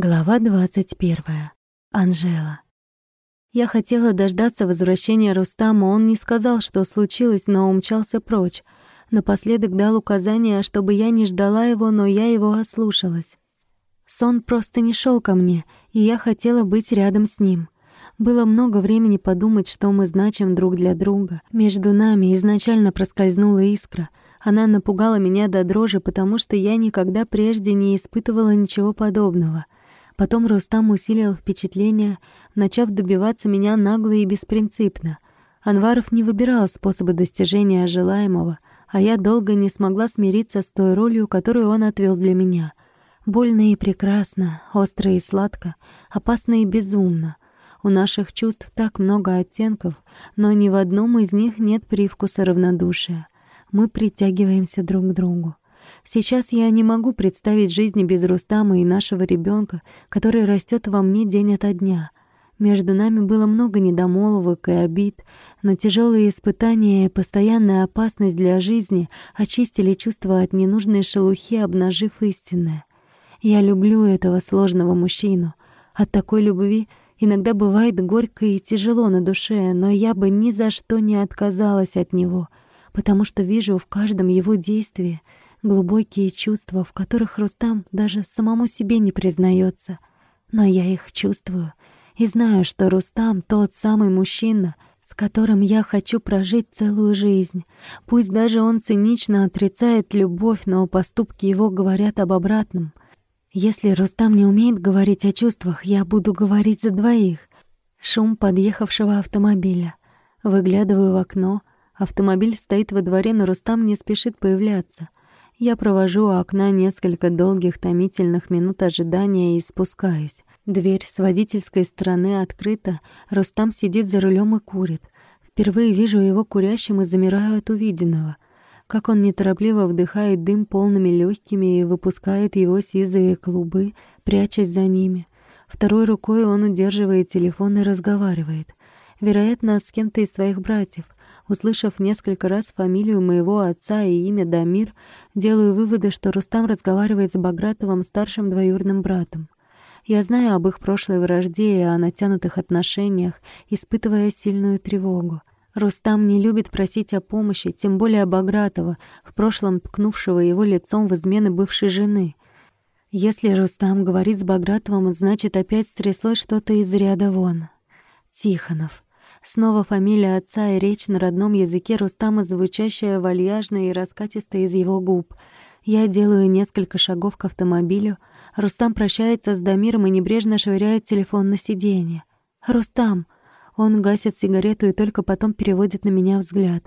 Глава двадцать первая. Анжела. Я хотела дождаться возвращения Рустама, он не сказал, что случилось, но умчался прочь. Напоследок дал указание, чтобы я не ждала его, но я его ослушалась. Сон просто не шел ко мне, и я хотела быть рядом с ним. Было много времени подумать, что мы значим друг для друга. Между нами изначально проскользнула искра. Она напугала меня до дрожи, потому что я никогда прежде не испытывала ничего подобного — Потом Рустам усилил впечатление, начав добиваться меня нагло и беспринципно. Анваров не выбирал способы достижения желаемого, а я долго не смогла смириться с той ролью, которую он отвел для меня. Больно и прекрасно, остро и сладко, опасно и безумно. У наших чувств так много оттенков, но ни в одном из них нет привкуса равнодушия. Мы притягиваемся друг к другу. Сейчас я не могу представить жизни без Рустама и нашего ребенка, который растет во мне день ото дня. Между нами было много недомолвок и обид, но тяжелые испытания и постоянная опасность для жизни очистили чувства от ненужной шелухи, обнажив истинное. Я люблю этого сложного мужчину. От такой любви иногда бывает горько и тяжело на душе, но я бы ни за что не отказалась от него, потому что вижу в каждом его действии — глубокие чувства, в которых Рустам даже самому себе не признается. Но я их чувствую и знаю, что Рустам тот самый мужчина, с которым я хочу прожить целую жизнь. Пусть даже он цинично отрицает любовь, но поступки его говорят об обратном. Если Рустам не умеет говорить о чувствах, я буду говорить за двоих. Шум подъехавшего автомобиля. Выглядываю в окно. Автомобиль стоит во дворе, но Рустам не спешит появляться. Я провожу у окна несколько долгих томительных минут ожидания и спускаюсь. Дверь с водительской стороны открыта, Рустам сидит за рулем и курит. Впервые вижу его курящим и замираю от увиденного. Как он неторопливо вдыхает дым полными легкими и выпускает его сизые клубы, прячась за ними. Второй рукой он удерживает телефон и разговаривает. Вероятно, с кем-то из своих братьев. Услышав несколько раз фамилию моего отца и имя Дамир, делаю выводы, что Рустам разговаривает с Багратовым старшим двоюродным братом. Я знаю об их прошлой вражде и о натянутых отношениях, испытывая сильную тревогу. Рустам не любит просить о помощи, тем более Багратова, в прошлом ткнувшего его лицом в измены бывшей жены. Если Рустам говорит с Багратовым, значит, опять стряслось что-то из ряда вон. Тихонов. Снова фамилия отца и речь на родном языке Рустама, звучащая вальяжно и раскатисто из его губ. Я делаю несколько шагов к автомобилю. Рустам прощается с Дамиром и небрежно швыряет телефон на сиденье. «Рустам!» Он гасит сигарету и только потом переводит на меня взгляд.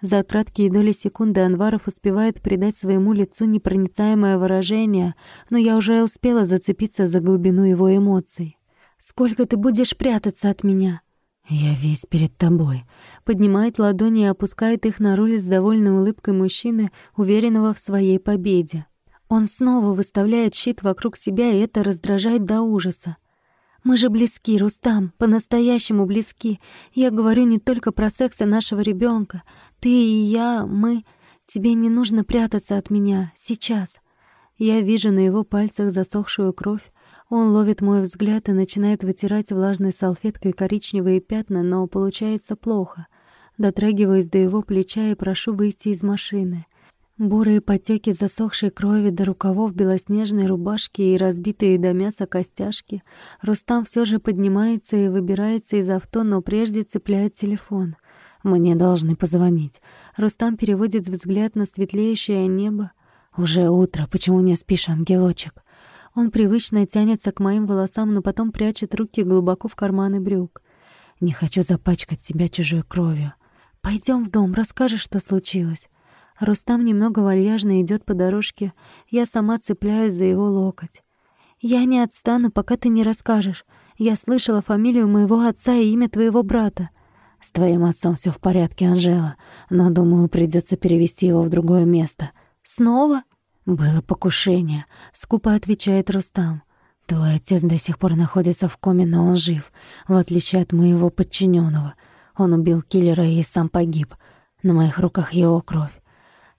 За краткие доли секунды Анваров успевает придать своему лицу непроницаемое выражение, но я уже успела зацепиться за глубину его эмоций. «Сколько ты будешь прятаться от меня?» «Я весь перед тобой», — поднимает ладони и опускает их на руль с довольной улыбкой мужчины, уверенного в своей победе. Он снова выставляет щит вокруг себя, и это раздражает до ужаса. «Мы же близки, Рустам, по-настоящему близки. Я говорю не только про секс и нашего ребенка. Ты и я, мы... Тебе не нужно прятаться от меня. Сейчас». Я вижу на его пальцах засохшую кровь, он ловит мой взгляд и начинает вытирать влажной салфеткой коричневые пятна, но получается плохо. Дотрагиваюсь до его плеча и прошу выйти из машины. Бурые потеки засохшей крови до рукавов белоснежной рубашки и разбитые до мяса костяшки. Рустам все же поднимается и выбирается из авто, но прежде цепляет телефон. Мне должны позвонить. Рустам переводит взгляд на светлеющее небо. «Уже утро, почему не спишь, ангелочек?» Он привычно тянется к моим волосам, но потом прячет руки глубоко в карманы брюк. «Не хочу запачкать тебя чужой кровью. Пойдем в дом, расскажешь, что случилось». Рустам немного вальяжно идет по дорожке. Я сама цепляюсь за его локоть. «Я не отстану, пока ты не расскажешь. Я слышала фамилию моего отца и имя твоего брата». «С твоим отцом все в порядке, Анжела, но, думаю, придется перевести его в другое место». «Снова?» «Было покушение», — скупо отвечает Рустам. «Твой отец до сих пор находится в коме, но он жив, в отличие от моего подчиненного. Он убил киллера и сам погиб. На моих руках его кровь.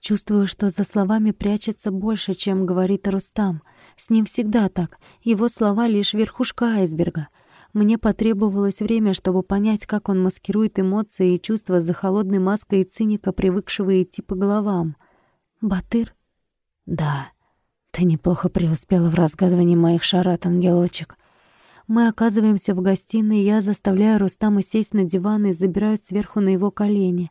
Чувствую, что за словами прячется больше, чем говорит Рустам. С ним всегда так. Его слова — лишь верхушка айсберга. Мне потребовалось время, чтобы понять, как он маскирует эмоции и чувства за холодной маской циника, привыкшего идти по головам. «Батыр?» «Да, ты неплохо преуспела в разгадывании моих шарат, ангелочек». Мы оказываемся в гостиной, я заставляю Рустама сесть на диван и забираю сверху на его колени.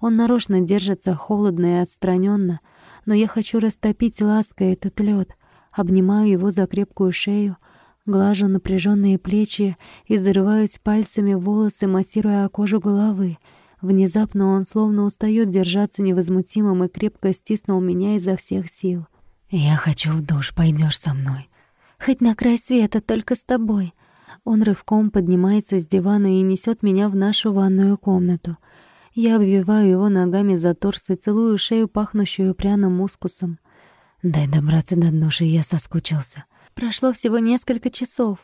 Он нарочно держится холодно и отстраненно, но я хочу растопить лаской этот лед. Обнимаю его за крепкую шею, глажу напряженные плечи и зарываюсь пальцами волосы, массируя кожу головы. Внезапно он словно устает держаться невозмутимым и крепко стиснул меня изо всех сил. «Я хочу в душ, пойдешь со мной?» «Хоть на край света, только с тобой». Он рывком поднимается с дивана и несет меня в нашу ванную комнату. Я обвиваю его ногами за торс и целую шею, пахнущую пряным мускусом. «Дай добраться до ноши, я соскучился». Прошло всего несколько часов.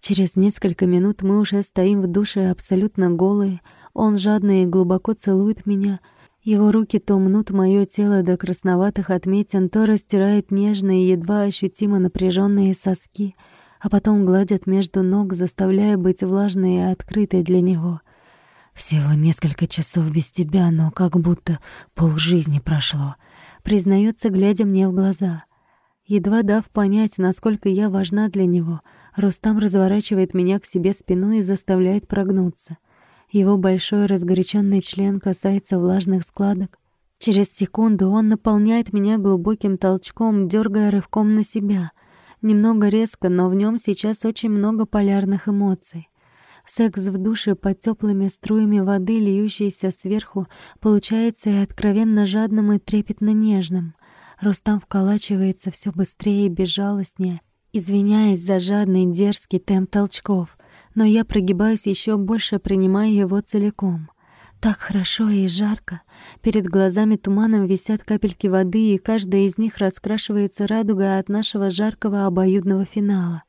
Через несколько минут мы уже стоим в душе абсолютно голые. Он жадно и глубоко целует меня. Его руки то мнут моё тело до красноватых отметин, то растирают нежные, едва ощутимо напряженные соски, а потом гладят между ног, заставляя быть влажной и открытой для него. Всего несколько часов без тебя, но как будто полжизни прошло. Признается, глядя мне в глаза. Едва дав понять, насколько я важна для него, Рустам разворачивает меня к себе спиной и заставляет прогнуться. Его большой разгоряченный член касается влажных складок. Через секунду он наполняет меня глубоким толчком, дергая рывком на себя. Немного резко, но в нем сейчас очень много полярных эмоций. Секс в душе под теплыми струями воды, льющейся сверху, получается и откровенно жадным и трепетно нежным. Рустам вколачивается все быстрее и безжалостнее, извиняясь за жадный дерзкий темп толчков, но я прогибаюсь еще больше, принимая его целиком. Так хорошо и жарко. Перед глазами туманом висят капельки воды, и каждая из них раскрашивается радугой от нашего жаркого обоюдного финала.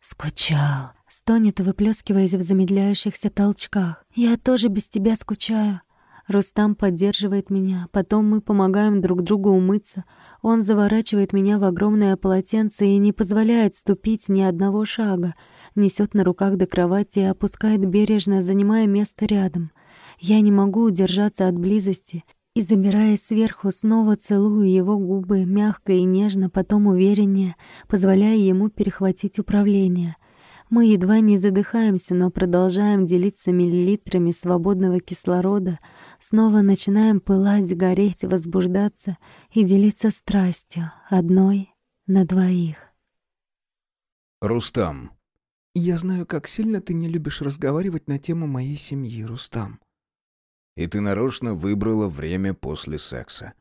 «Скучал», — стонет, выплескиваясь в замедляющихся толчках. «Я тоже без тебя скучаю». Рустам поддерживает меня, потом мы помогаем друг другу умыться. Он заворачивает меня в огромное полотенце и не позволяет ступить ни одного шага, несет на руках до кровати и опускает бережно, занимая место рядом. Я не могу удержаться от близости и, забираясь сверху, снова целую его губы мягко и нежно, потом увереннее, позволяя ему перехватить управление. Мы едва не задыхаемся, но продолжаем делиться миллилитрами свободного кислорода, снова начинаем пылать, гореть, возбуждаться и делиться страстью, одной на двоих. Рустам. Я знаю, как сильно ты не любишь разговаривать на тему моей семьи, Рустам. И ты нарочно выбрала время после секса.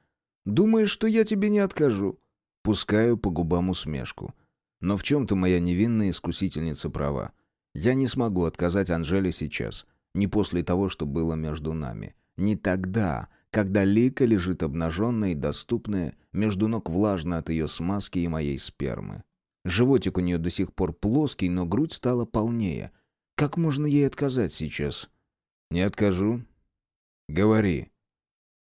Думаешь, что я тебе не откажу? Пускаю по губам усмешку. Но в чем-то моя невинная искусительница права. Я не смогу отказать Анжеле сейчас, не после того, что было между нами. Не тогда, когда Лика лежит обнаженная и доступная, между ног влажно от ее смазки и моей спермы. Животик у нее до сих пор плоский, но грудь стала полнее. Как можно ей отказать сейчас? Не откажу. Говори.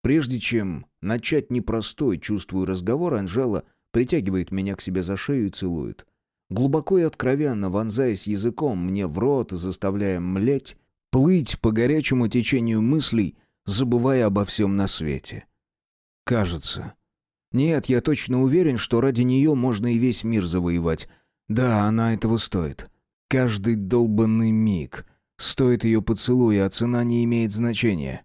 Прежде чем начать непростой, чувствую разговор, Анжела притягивает меня к себе за шею и целует. Глубоко и откровенно вонзаясь языком мне в рот, заставляя млеть, плыть по горячему течению мыслей, забывая обо всем на свете. Кажется. Нет, я точно уверен, что ради нее можно и весь мир завоевать. Да, она этого стоит. Каждый долбанный миг. Стоит ее поцелуя, а цена не имеет значения.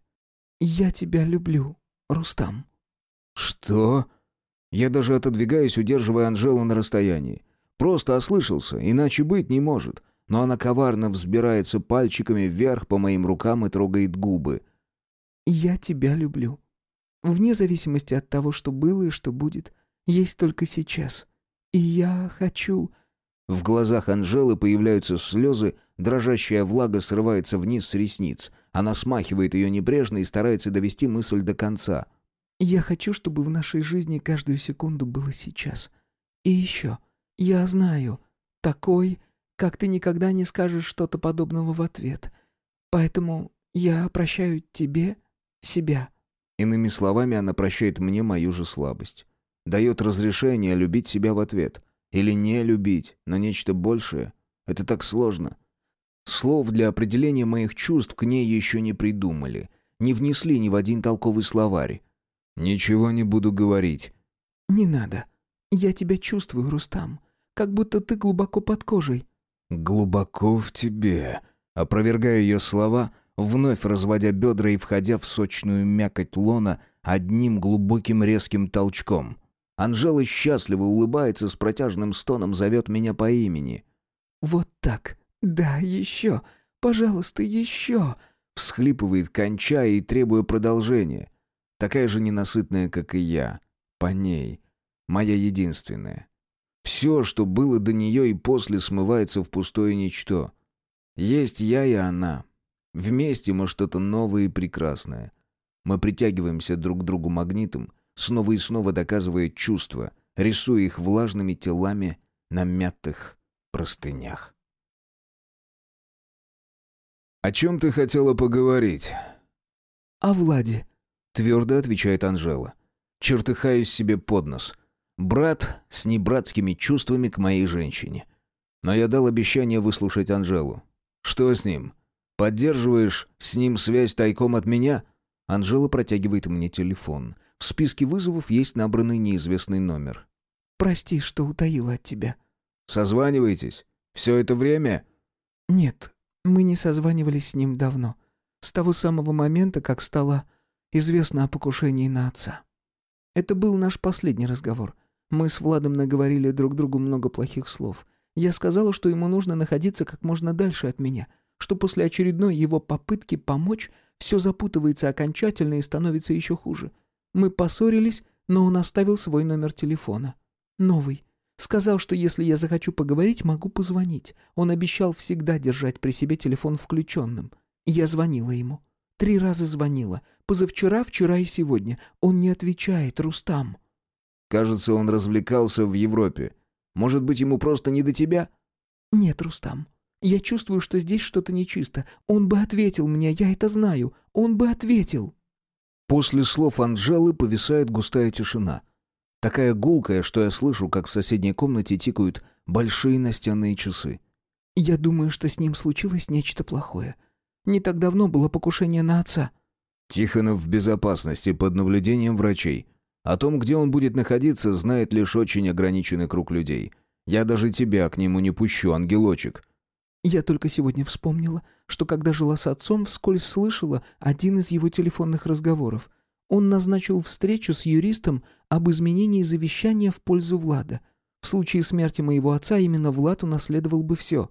«Я тебя люблю, Рустам». «Что?» Я даже отодвигаюсь, удерживая Анжелу на расстоянии. Просто ослышался, иначе быть не может. Но она коварно взбирается пальчиками вверх по моим рукам и трогает губы. «Я тебя люблю. Вне зависимости от того, что было и что будет, есть только сейчас. И я хочу...» В глазах Анжелы появляются слезы, дрожащая влага срывается вниз с ресниц. Она смахивает ее небрежно и старается довести мысль до конца. Я хочу, чтобы в нашей жизни каждую секунду было сейчас. И еще, я знаю, такой, как ты никогда не скажешь что-то подобного в ответ. Поэтому я прощаю тебе себя». Иными словами, она прощает мне мою же слабость. Дает разрешение любить себя в ответ. Или не любить, но нечто большее. Это так сложно. Слов для определения моих чувств к ней еще не придумали. Не внесли ни в один толковый словарь. «Ничего не буду говорить». «Не надо. Я тебя чувствую, Рустам. Как будто ты глубоко под кожей». «Глубоко в тебе», опровергая ее слова, вновь разводя бедра и входя в сочную мякоть лона одним глубоким резким толчком. Анжела счастливо улыбается, с протяжным стоном зовет меня по имени. «Вот так. Да, еще. Пожалуйста, еще!» Всхлипывает, кончая и требуя продолжения. Такая же ненасытная, как и я. По ней. Моя единственная. Все, что было до нее и после, смывается в пустое ничто. Есть я и она. Вместе мы что-то новое и прекрасное. Мы притягиваемся друг к другу магнитом, снова и снова доказывая чувства, рисуя их влажными телами на мятых простынях. «О чем ты хотела поговорить?» «О Владе», — твердо отвечает Анжела. Чертыхаюсь себе под нос. Брат с небратскими чувствами к моей женщине. Но я дал обещание выслушать Анжелу. «Что с ним? Поддерживаешь с ним связь тайком от меня?» Анжела протягивает мне телефон. В списке вызовов есть набранный неизвестный номер. «Прости, что утаила от тебя». «Созваниваетесь? Все это время?» «Нет, мы не созванивались с ним давно. С того самого момента, как стало известно о покушении на отца. Это был наш последний разговор. Мы с Владом наговорили друг другу много плохих слов. Я сказала, что ему нужно находиться как можно дальше от меня, что после очередной его попытки помочь все запутывается окончательно и становится еще хуже. Мы поссорились, но он оставил свой номер телефона. Новый. Сказал, что если я захочу поговорить, могу позвонить. Он обещал всегда держать при себе телефон включенным. Я звонила ему. Три раза звонила. Позавчера, вчера и сегодня. Он не отвечает, Рустам. Кажется, он развлекался в Европе. Может быть, ему просто не до тебя? Нет, Рустам. Я чувствую, что здесь что-то нечисто. Он бы ответил мне, я это знаю. Он бы ответил. После слов Анжелы повисает густая тишина. Такая гулкая, что я слышу, как в соседней комнате тикают большие настенные часы. Я думаю, что с ним случилось нечто плохое. Не так давно было покушение на отца. Тихонов в безопасности под наблюдением врачей. О том, где он будет находиться, знает лишь очень ограниченный круг людей. Я даже тебя к нему не пущу, ангелочек. Я только сегодня вспомнила, что когда жила с отцом, вскользь слышала один из его телефонных разговоров. Он назначил встречу с юристом об изменении завещания в пользу Влада. В случае смерти моего отца именно Влад унаследовал бы все.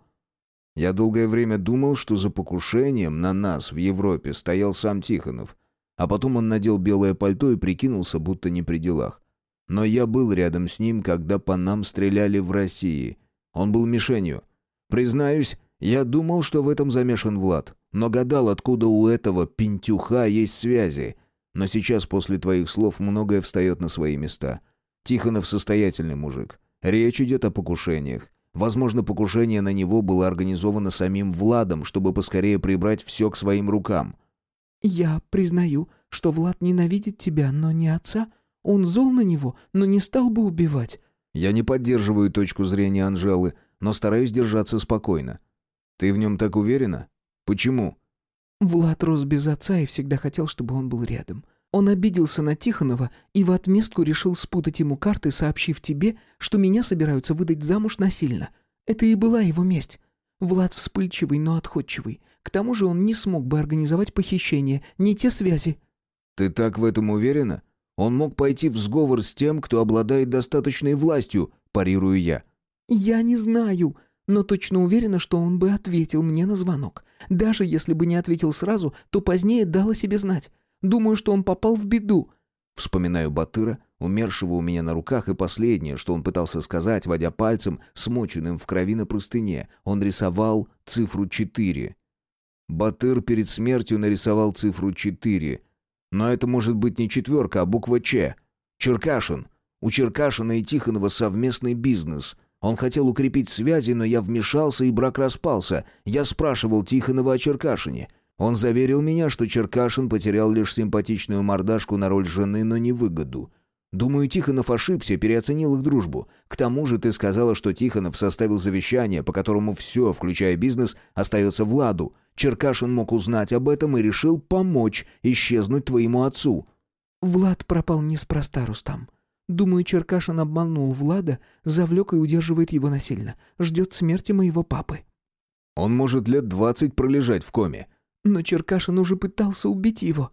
Я долгое время думал, что за покушением на нас в Европе стоял сам Тихонов. А потом он надел белое пальто и прикинулся, будто не при делах. Но я был рядом с ним, когда по нам стреляли в России. Он был мишенью. Признаюсь, я думал, что в этом замешан Влад, но гадал, откуда у этого пентюха есть связи. Но сейчас после твоих слов многое встает на свои места. Тихонов состоятельный мужик. Речь идет о покушениях. Возможно, покушение на него было организовано самим Владом, чтобы поскорее прибрать все к своим рукам. «Я признаю, что Влад ненавидит тебя, но не отца. Он зол на него, но не стал бы убивать». «Я не поддерживаю точку зрения Анжелы, но стараюсь держаться спокойно. Ты в нем так уверена? Почему?» Влад рос без отца и всегда хотел, чтобы он был рядом. Он обиделся на Тихонова и в отместку решил спутать ему карты, сообщив тебе, что меня собираются выдать замуж насильно. Это и была его месть. Влад вспыльчивый, но отходчивый. К тому же он не смог бы организовать похищение, не те связи. «Ты так в этом уверена? Он мог пойти в сговор с тем, кто обладает достаточной властью», парирую я. «Я не знаю, но точно уверена, что он бы ответил мне на звонок. Даже если бы не ответил сразу, то позднее дал о себе знать. Думаю, что он попал в беду». Вспоминаю Батыра, умершего у меня на руках, и последнее, что он пытался сказать, водя пальцем, смоченным в крови на простыне. Он рисовал цифру четыре. Батыр перед смертью нарисовал цифру четыре. Но это может быть не четверка, а буква «Ч». Черкашин. У Черкашина и Тихонова совместный бизнес. Он хотел укрепить связи, но я вмешался, и брак распался. Я спрашивал Тихонова о Черкашине. Он заверил меня, что Черкашин потерял лишь симпатичную мордашку на роль жены, но не выгоду. Думаю, Тихонов ошибся, переоценил их дружбу. К тому же ты сказала, что Тихонов составил завещание, по которому все, включая бизнес, остается Владу. Черкашин мог узнать об этом и решил помочь исчезнуть твоему отцу». «Влад пропал неспроста, Рустам. Думаю, Черкашин обманул Влада, завлек и удерживает его насильно. Ждет смерти моего папы». «Он может лет двадцать пролежать в коме». «Но Черкашин уже пытался убить его».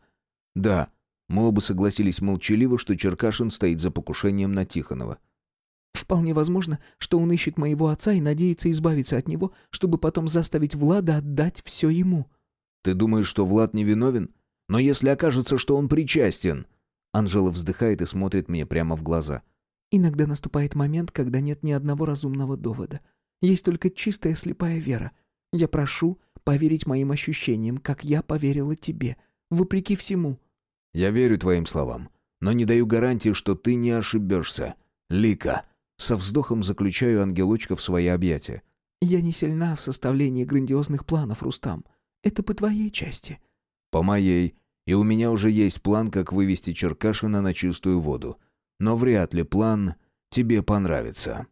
«Да, мы оба согласились молчаливо, что Черкашин стоит за покушением на Тихонова. «Вполне возможно, что он ищет моего отца и надеется избавиться от него, чтобы потом заставить Влада отдать все ему». «Ты думаешь, что Влад невиновен? Но если окажется, что он причастен...» Анжела вздыхает и смотрит мне прямо в глаза. «Иногда наступает момент, когда нет ни одного разумного довода. Есть только чистая слепая вера. Я прошу поверить моим ощущениям, как я поверила тебе, вопреки всему». Я верю твоим словам, но не даю гарантии, что ты не ошибешься. Лика. Со вздохом заключаю ангелочка в свои объятия. Я не сильна в составлении грандиозных планов, Рустам. Это по твоей части. По моей. И у меня уже есть план, как вывести Черкашина на чистую воду. Но вряд ли план тебе понравится.